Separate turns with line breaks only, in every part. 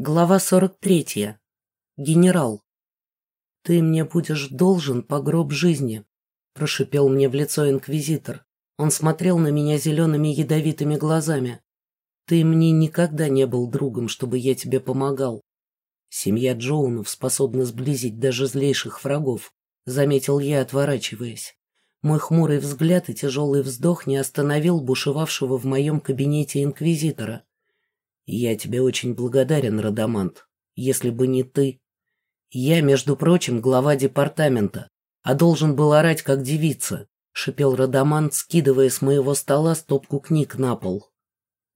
Глава 43. Генерал. «Ты мне будешь должен по гроб жизни», – прошипел мне в лицо инквизитор. Он смотрел на меня зелеными ядовитыми глазами. «Ты мне никогда не был другом, чтобы я тебе помогал. Семья Джоунов способна сблизить даже злейших врагов», – заметил я, отворачиваясь. Мой хмурый взгляд и тяжелый вздох не остановил бушевавшего в моем кабинете инквизитора – «Я тебе очень благодарен, Радамант. Если бы не ты...» «Я, между прочим, глава департамента, а должен был орать, как девица», — шипел Радамант, скидывая с моего стола стопку книг на пол.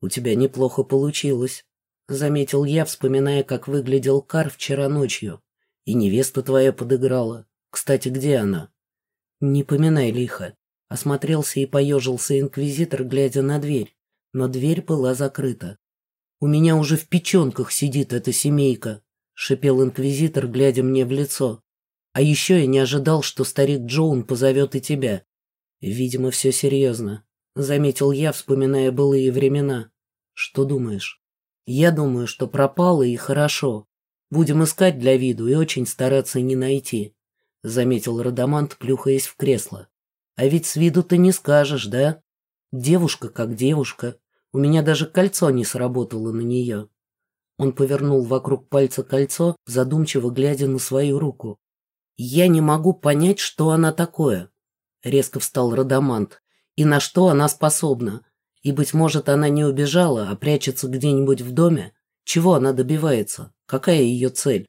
«У тебя неплохо получилось», — заметил я, вспоминая, как выглядел Кар вчера ночью. «И невеста твоя подыграла. Кстати, где она?» «Не поминай лихо», — осмотрелся и поежился инквизитор, глядя на дверь. Но дверь была закрыта. «У меня уже в печенках сидит эта семейка», — шипел инквизитор, глядя мне в лицо. «А еще я не ожидал, что старик Джоун позовет и тебя». «Видимо, все серьезно», — заметил я, вспоминая былые времена. «Что думаешь?» «Я думаю, что пропало и хорошо. Будем искать для виду и очень стараться не найти», — заметил Радамант, плюхаясь в кресло. «А ведь с виду ты не скажешь, да? Девушка как девушка, у меня даже кольцо не сработало на нее. Он повернул вокруг пальца кольцо, задумчиво глядя на свою руку. «Я не могу понять, что она такое», — резко встал Радамант, «и на что она способна. И, быть может, она не убежала, а прячется где-нибудь в доме? Чего она добивается? Какая ее цель?»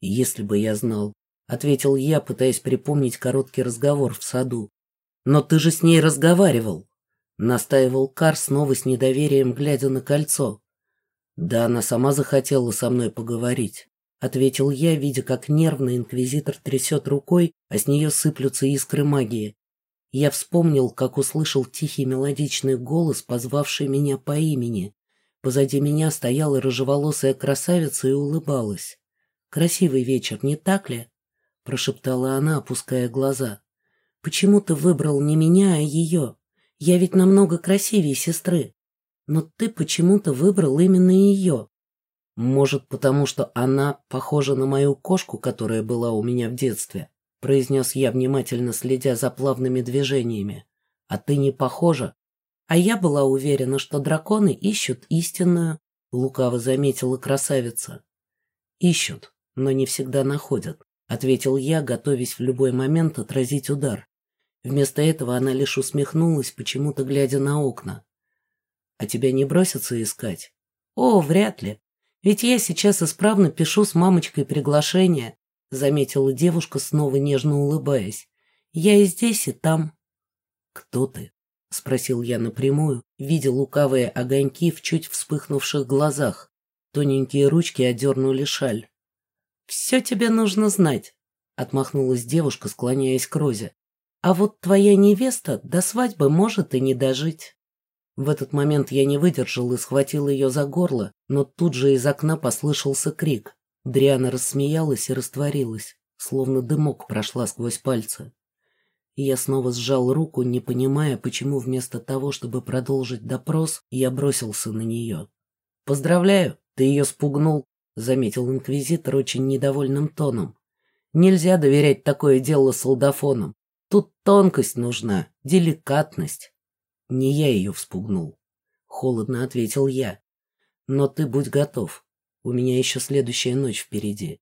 «Если бы я знал», — ответил я, пытаясь припомнить короткий разговор в саду. «Но ты же с ней разговаривал», Настаивал Кар снова с недоверием, глядя на кольцо. «Да она сама захотела со мной поговорить», — ответил я, видя, как нервно инквизитор трясет рукой, а с нее сыплются искры магии. Я вспомнил, как услышал тихий мелодичный голос, позвавший меня по имени. Позади меня стояла рыжеволосая красавица и улыбалась. «Красивый вечер, не так ли?» — прошептала она, опуская глаза. «Почему ты выбрал не меня, а ее?» Я ведь намного красивее сестры. Но ты почему-то выбрал именно ее. Может, потому что она похожа на мою кошку, которая была у меня в детстве, произнес я, внимательно следя за плавными движениями. А ты не похожа. А я была уверена, что драконы ищут истинную, лукаво заметила красавица. Ищут, но не всегда находят, ответил я, готовясь в любой момент отразить удар. Вместо этого она лишь усмехнулась, почему-то глядя на окна. «А тебя не бросятся искать?» «О, вряд ли. Ведь я сейчас исправно пишу с мамочкой приглашение», заметила девушка, снова нежно улыбаясь. «Я и здесь, и там». «Кто ты?» — спросил я напрямую, видя лукавые огоньки в чуть вспыхнувших глазах. Тоненькие ручки одернули шаль. «Все тебе нужно знать», — отмахнулась девушка, склоняясь к Розе. А вот твоя невеста до свадьбы может и не дожить. В этот момент я не выдержал и схватил ее за горло, но тут же из окна послышался крик. Дриана рассмеялась и растворилась, словно дымок прошла сквозь пальцы. Я снова сжал руку, не понимая, почему вместо того, чтобы продолжить допрос, я бросился на нее. «Поздравляю, ты ее спугнул», — заметил инквизитор очень недовольным тоном. «Нельзя доверять такое дело солдафонам. Тут тонкость нужна, деликатность. Не я ее вспугнул. Холодно ответил я. Но ты будь готов. У меня еще следующая ночь впереди.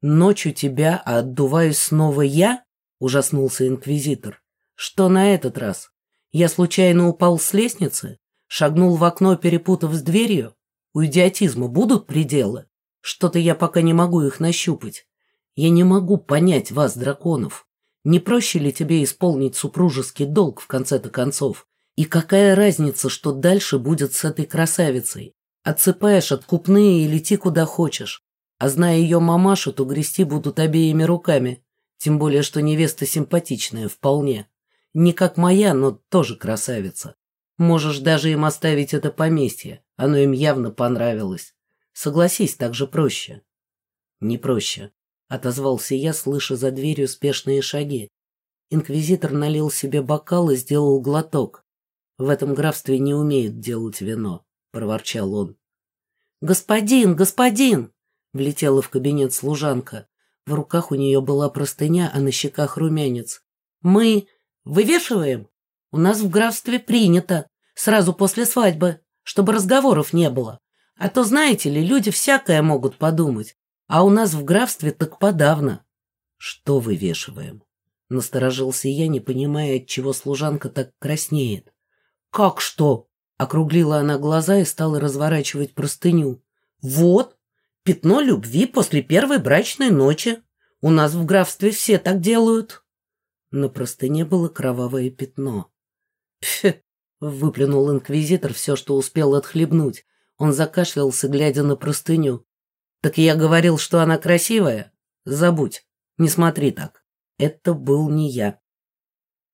Ночь у тебя, а отдуваюсь снова я? Ужаснулся инквизитор. Что на этот раз? Я случайно упал с лестницы? Шагнул в окно, перепутав с дверью? У идиотизма будут пределы? Что-то я пока не могу их нащупать. Я не могу понять вас, драконов. Не проще ли тебе исполнить супружеский долг в конце-то концов? И какая разница, что дальше будет с этой красавицей? Отсыпаешь откупные и лети куда хочешь. А зная ее мамашу, то грести будут обеими руками. Тем более, что невеста симпатичная, вполне. Не как моя, но тоже красавица. Можешь даже им оставить это поместье. Оно им явно понравилось. Согласись, так же проще. Не проще. Отозвался я, слыша за дверью спешные шаги. Инквизитор налил себе бокал и сделал глоток. «В этом графстве не умеют делать вино», — проворчал он. «Господин, господин!» — влетела в кабинет служанка. В руках у нее была простыня, а на щеках румянец. «Мы вывешиваем? У нас в графстве принято. Сразу после свадьбы, чтобы разговоров не было. А то, знаете ли, люди всякое могут подумать. А у нас в графстве так подавно». «Что вывешиваем?» Насторожился я, не понимая, от чего служанка так краснеет. «Как что?» Округлила она глаза и стала разворачивать простыню. «Вот, пятно любви после первой брачной ночи. У нас в графстве все так делают». На простыне было кровавое пятно. «Пф!» — выплюнул инквизитор все, что успел отхлебнуть. Он закашлялся, глядя на простыню. «Так я говорил, что она красивая? Забудь, не смотри так. Это был не я».